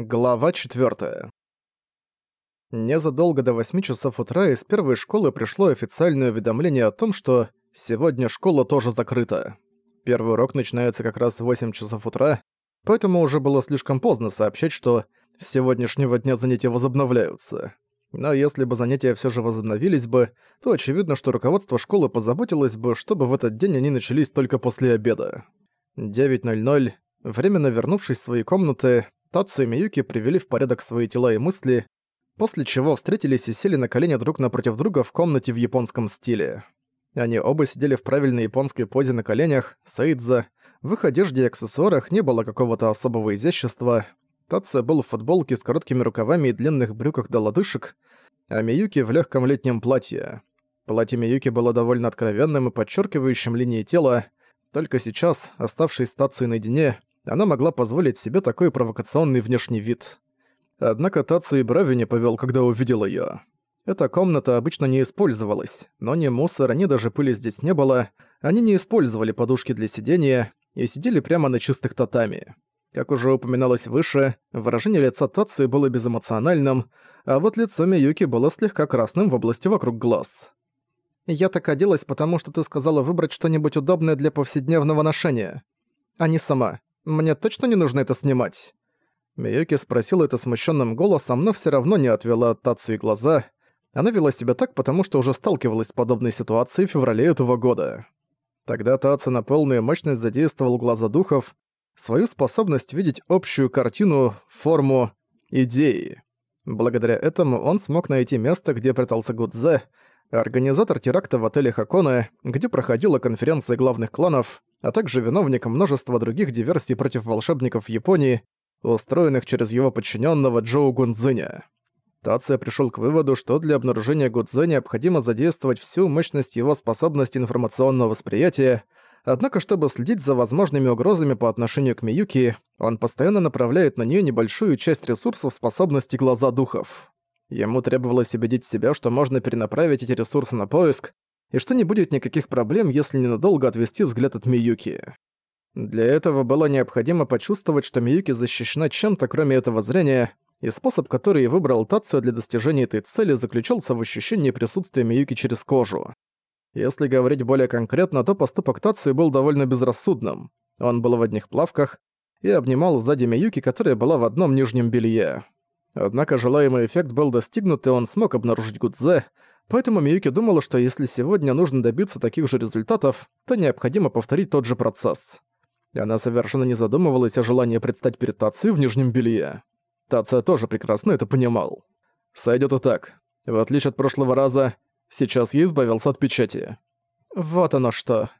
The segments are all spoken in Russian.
Глава 4. Незадолго до 8 часов утра из первой школы пришло официальное уведомление о том, что сегодня школа тоже закрыта. Первый урок начинается как раз в 8 часов утра, поэтому уже было слишком поздно сообщать, что с сегодняшнего дня занятия возобновляются. Но если бы занятия все же возобновились бы, то очевидно, что руководство школы позаботилось бы, чтобы в этот день они начались только после обеда. 9.00. Временно вернувшись в свои комнаты, Тацу и Миюки привели в порядок свои тела и мысли, после чего встретились и сели на колени друг напротив друга в комнате в японском стиле. Они оба сидели в правильной японской позе на коленях, сейдза. В их одежде и аксессуарах не было какого-то особого изящества. Тация был в футболке с короткими рукавами и длинных брюках до лодыжек, а Миюки в легком летнем платье. Платье Миюки было довольно откровенным и подчеркивающим линии тела. Только сейчас, оставшись с Тацией наедине, она могла позволить себе такой провокационный внешний вид. Однако Тацу и брови не повёл, когда увидел её. Эта комната обычно не использовалась, но ни мусора, ни даже пыли здесь не было, они не использовали подушки для сидения и сидели прямо на чистых татами. Как уже упоминалось выше, выражение лица Тацуи было безэмоциональным, а вот лицо Миюки было слегка красным в области вокруг глаз. «Я так оделась, потому что ты сказала выбрать что-нибудь удобное для повседневного ношения, а не сама. Мне точно не нужно это снимать?» Миюки спросила это смущенным голосом, но все равно не отвела от Тацу и глаза. Она вела себя так, потому что уже сталкивалась с подобной ситуацией в феврале этого года. Тогда Тацу на полную мощность задействовал глаза духов, свою способность видеть общую картину, форму, идеи. Благодаря этому он смог найти место, где прятался Гудзе, организатор теракта в отеле Хакона, где проходила конференция главных кланов, а также виновник множества других диверсий против волшебников Японии, устроенных через его подчиненного Джоу Гунзиня. Тация пришел к выводу, что для обнаружения Гудзе необходимо задействовать всю мощность его способности информационного восприятия, однако чтобы следить за возможными угрозами по отношению к Миюки, он постоянно направляет на нее небольшую часть ресурсов способности глаза духов. Ему требовалось убедить себя, что можно перенаправить эти ресурсы на поиск, и что не будет никаких проблем, если ненадолго отвести взгляд от Миюки. Для этого было необходимо почувствовать, что Миюки защищена чем-то кроме этого зрения, и способ, который выбрал Тацию для достижения этой цели, заключался в ощущении присутствия Миюки через кожу. Если говорить более конкретно, то поступок Тацию был довольно безрассудным. Он был в одних плавках и обнимал сзади Миюки, которая была в одном нижнем белье. Однако желаемый эффект был достигнут, и он смог обнаружить Гудзе, Поэтому Миюки думала, что если сегодня нужно добиться таких же результатов, то необходимо повторить тот же процесс. Она совершенно не задумывалась о желании предстать перед Тацией в нижнем белье. Тация тоже прекрасно это понимал. Сойдёт и так. В отличие от прошлого раза, сейчас я избавился от печати. Вот оно что.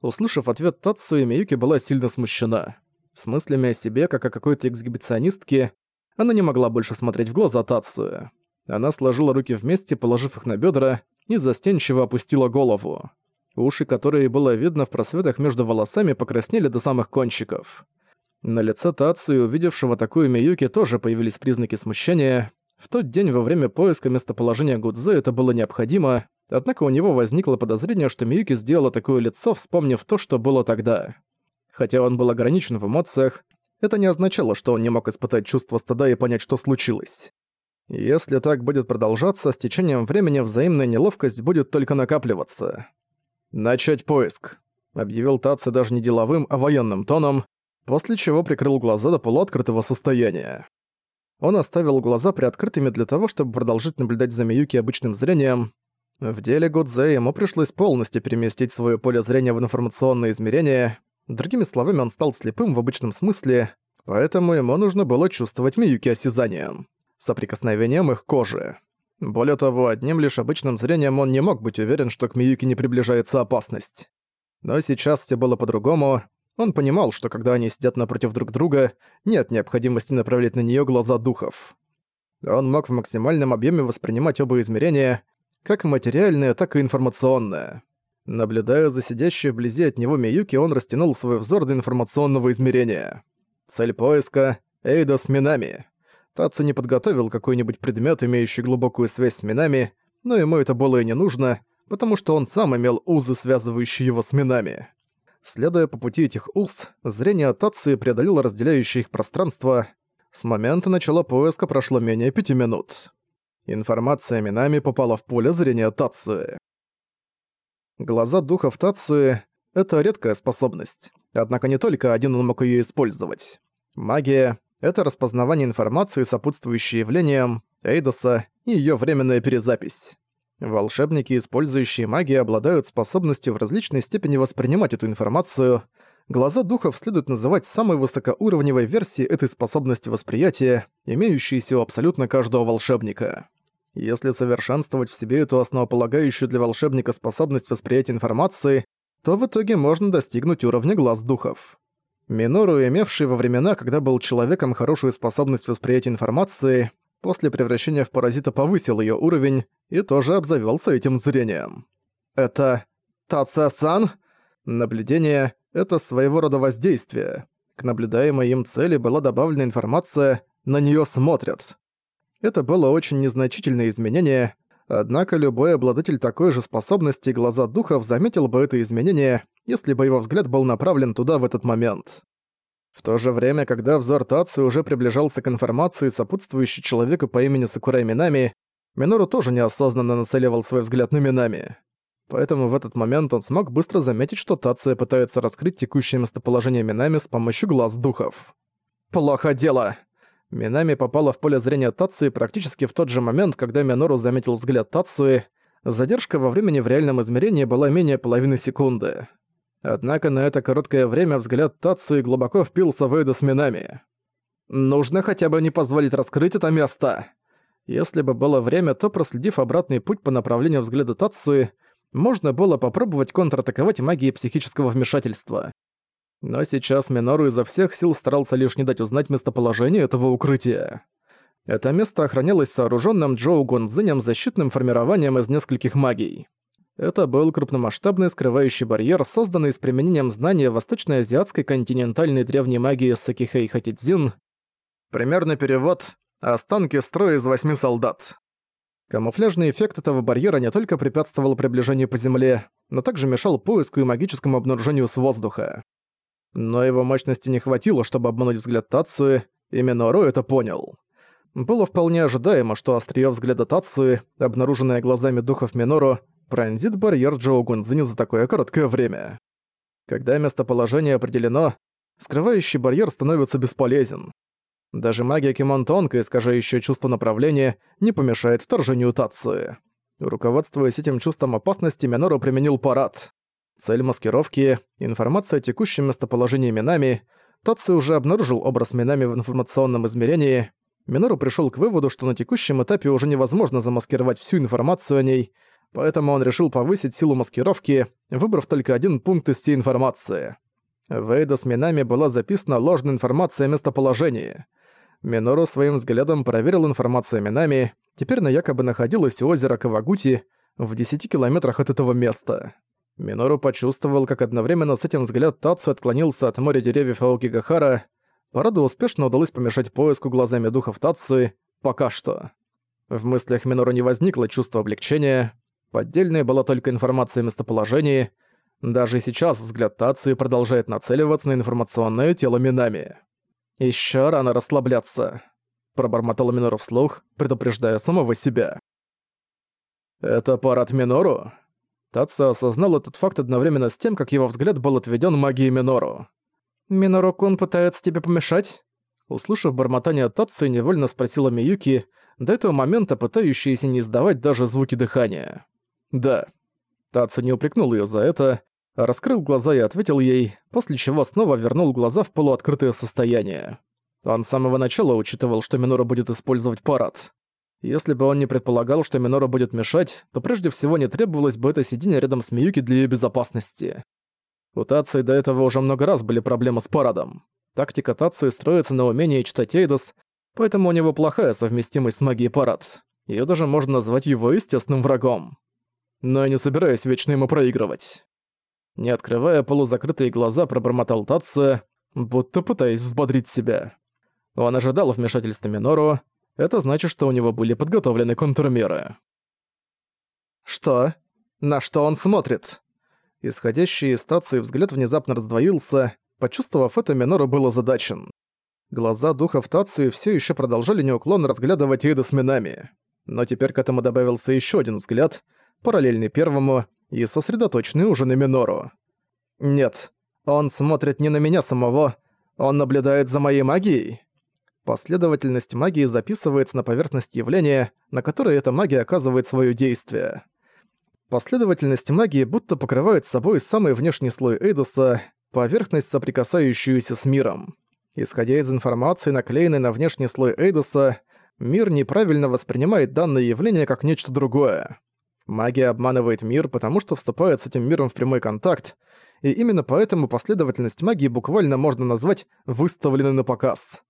Услышав ответ Тацуи, Миюки была сильно смущена. С мыслями о себе, как о какой-то эксгибиционистке, она не могла больше смотреть в глаза Тацуи. Она сложила руки вместе, положив их на бедра, и застенчиво опустила голову. Уши, которые было видно в просветах между волосами, покраснели до самых кончиков. На лице Тацию, увидевшего такую Миюки, тоже появились признаки смущения. В тот день во время поиска местоположения Гудзе это было необходимо, однако у него возникло подозрение, что Миюки сделала такое лицо, вспомнив то, что было тогда. Хотя он был ограничен в эмоциях, это не означало, что он не мог испытать чувство стыда и понять, что случилось. Если так будет продолжаться, с течением времени взаимная неловкость будет только накапливаться. «Начать поиск», — объявил Татсу даже не деловым, а военным тоном, после чего прикрыл глаза до полуоткрытого состояния. Он оставил глаза приоткрытыми для того, чтобы продолжить наблюдать за Миюки обычным зрением. В деле Годзе ему пришлось полностью переместить свое поле зрения в информационное измерение. Другими словами, он стал слепым в обычном смысле, поэтому ему нужно было чувствовать Миюки осязанием соприкосновением их кожи. Более того, одним лишь обычным зрением он не мог быть уверен, что к Миюке не приближается опасность. Но сейчас все было по-другому. Он понимал, что когда они сидят напротив друг друга, нет необходимости направлять на нее глаза духов. Он мог в максимальном объеме воспринимать оба измерения, как материальное, так и информационное. Наблюдая за сидящей вблизи от него Миюки, он растянул свой взор до информационного измерения. Цель поиска — Эйда с Минами. Тацу не подготовил какой-нибудь предмет, имеющий глубокую связь с Минами, но ему это было и не нужно, потому что он сам имел узы, связывающие его с Минами. Следуя по пути этих уз, зрение Тацу преодолело разделяющее их пространство. С момента начала поиска прошло менее пяти минут. Информация Минами попала в поле зрения Тацуи. Глаза духов Тацуи — это редкая способность. Однако не только один он мог ее использовать. Магия — это распознавание информации, сопутствующей явлениям, Эйдоса и ее временная перезапись. Волшебники, использующие магию, обладают способностью в различной степени воспринимать эту информацию. Глаза духов следует называть самой высокоуровневой версией этой способности восприятия, имеющейся у абсолютно каждого волшебника. Если совершенствовать в себе эту основополагающую для волшебника способность восприятия информации, то в итоге можно достигнуть уровня глаз духов. Минору, имевший во времена, когда был человеком хорошую способность восприятия информации, после превращения в паразита повысил её уровень и тоже обзавелся этим зрением. Это Тация-сан? Наблюдение — это своего рода воздействие. К наблюдаемой им цели была добавлена информация «на неё смотрят». Это было очень незначительное изменение, однако любой обладатель такой же способности глаза духов заметил бы это изменение, если бы его взгляд был направлен туда в этот момент. В то же время, когда взор Тацию уже приближался к информации, сопутствующей человеку по имени Сакурай Минами, Минору тоже неосознанно нацеливал свой взгляд на Минами. Поэтому в этот момент он смог быстро заметить, что Тация пытается раскрыть текущее местоположение Минами с помощью глаз духов. «Плохо дело!» Минами попала в поле зрения Тацуи практически в тот же момент, когда Минору заметил взгляд Тацуи. Задержка во времени в реальном измерении была менее половины секунды. Однако на это короткое время взгляд Тацуи глубоко впился в Эйда с Минами. «Нужно хотя бы не позволить раскрыть это место!» Если бы было время, то, проследив обратный путь по направлению взгляда Тацуи, можно было попробовать контратаковать магией психического вмешательства. Но сейчас Минору изо всех сил старался лишь не дать узнать местоположение этого укрытия. Это место охранялось сооруженным Джоу Гонзинем защитным формированием из нескольких магий. Это был крупномасштабный скрывающий барьер, созданный с применением знания восточноазиатской континентальной древней магии Сакихэй Хатидзин. Примерный перевод «Останки строя из восьми солдат». Камуфляжный эффект этого барьера не только препятствовал приближению по земле, но также мешал поиску и магическому обнаружению с воздуха. Но его мощности не хватило, чтобы обмануть взгляд Тацуи, и Минору это понял. Было вполне ожидаемо, что острие взгляда Тацуи, обнаруженное глазами духов Минору, пронзит барьер Джоу Гунзини за такое короткое время. Когда местоположение определено, скрывающий барьер становится бесполезен. Даже магия Кимон Тонко, искажающая чувство направления, не помешает вторжению Тацуи. Руководствуясь этим чувством опасности, Минору применил парад. Цель маскировки — информация о текущем местоположении Минами. Тацуи уже обнаружил образ Минами в информационном измерении. Минору пришел к выводу, что на текущем этапе уже невозможно замаскировать всю информацию о ней, поэтому он решил повысить силу маскировки, выбрав только один пункт из всей информации. В Эйда с Минами была записана ложная информация о местоположении. Минору своим взглядом проверил информацию о Минами, теперь она якобы находилась у озера Кавагути в 10 километрах от этого места. Минору почувствовал, как одновременно с этим взгляд Тацу отклонился от моря деревьев Аокигахара. Параду успешно удалось помешать поиску глазами духов Тацуи пока что. В мыслях Минору не возникло чувства облегчения, Поддельной была только информация о местоположении. Даже сейчас взгляд Тации продолжает нацеливаться на информационное тело Минами. «Ещё рано расслабляться», — пробормотал Минору вслух, предупреждая самого себя. «Это парад Минору?» Тацу осознал этот факт одновременно с тем, как его взгляд был отведён магией Минору. «Минору-кун пытается тебе помешать?» Услышав бормотание Тацу, невольно спросила Миюки, до этого момента пытающаяся не издавать даже звуки дыхания. «Да». Тацу не упрекнул её за это, раскрыл глаза и ответил ей, после чего снова вернул глаза в полуоткрытое состояние. Он с самого начала учитывал, что Минора будет использовать парад. Если бы он не предполагал, что Минора будет мешать, то прежде всего не требовалось бы это сидение рядом с Миюки для её безопасности. У Тации до этого уже много раз были проблемы с парадом. Тактика Тации строится на умении читать Эйдос, поэтому у него плохая совместимость с магией парад. Её даже можно назвать его естественным врагом но я не собираюсь вечно ему проигрывать. Не открывая полузакрытые глаза, пробормотал Татсо, будто пытаясь взбодрить себя. Он ожидал вмешательства Минору, это значит, что у него были подготовлены контрмеры. «Что? На что он смотрит?» Исходящий из стации взгляд внезапно раздвоился, почувствовав это, Минору был озадачен. Глаза духов Тацию все еще продолжали неуклонно разглядывать Эйда с Минами. Но теперь к этому добавился еще один взгляд, параллельный первому и сосредоточенный уже на Минору. Нет, он смотрит не на меня самого, он наблюдает за моей магией. Последовательность магии записывается на поверхность явления, на которой эта магия оказывает свое действие. Последовательность магии будто покрывает собой самый внешний слой Эйдоса, поверхность, соприкасающуюся с миром. Исходя из информации, наклеенной на внешний слой Эйдоса, мир неправильно воспринимает данное явление как нечто другое. Магия обманывает мир, потому что вступает с этим миром в прямой контакт, и именно поэтому последовательность магии буквально можно назвать «выставленной на показ».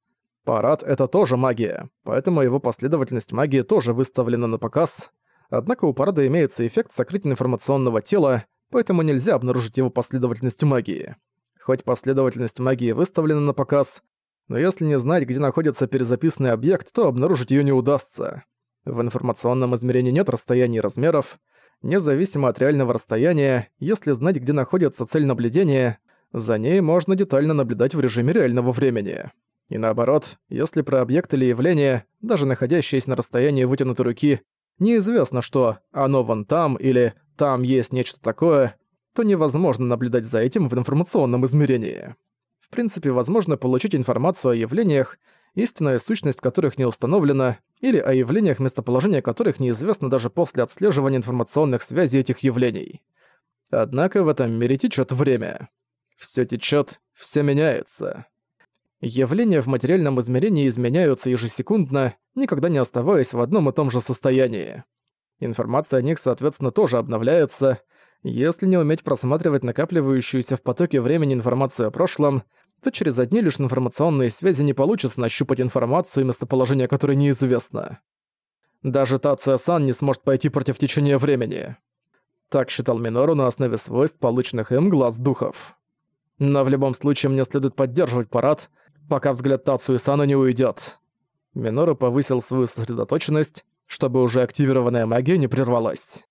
Парад — это тоже магия, поэтому его последовательность магии тоже выставлена на показ. Однако у парада имеется эффект сокрытия информационного тела, поэтому нельзя обнаружить его последовательность магии. Хоть последовательность магии выставлена на показ, но если не знать, где находится перезаписанный объект, то обнаружить ее не удастся. В информационном измерении нет расстояний и размеров. Независимо от реального расстояния, если знать, где находится цель наблюдения, за ней можно детально наблюдать в режиме реального времени. И наоборот, если про объект или явление, даже находящееся на расстоянии вытянутой руки, неизвестно, что оно вон там или там есть нечто такое, то невозможно наблюдать за этим в информационном измерении. В принципе, возможно получить информацию о явлениях, истинная сущность которых не установлена, или о явлениях, местоположения которых неизвестно даже после отслеживания информационных связей этих явлений. Однако в этом мире течет время. Все течет, все меняется. Явления в материальном измерении изменяются ежесекундно, никогда не оставаясь в одном и том же состоянии. Информация о них, соответственно, тоже обновляется, если не уметь просматривать накапливающуюся в потоке времени информацию о прошлом, то через одни лишь информационные связи не получится нащупать информацию, местоположение которой неизвестно. Даже Тация-сан не сможет пойти против течения времени. Так считал Минору на основе свойств, полученных им глаз духов. Но в любом случае мне следует поддерживать парад, пока взгляд Тацию-сана не уйдет. Минору повысил свою сосредоточенность, чтобы уже активированная магия не прервалась.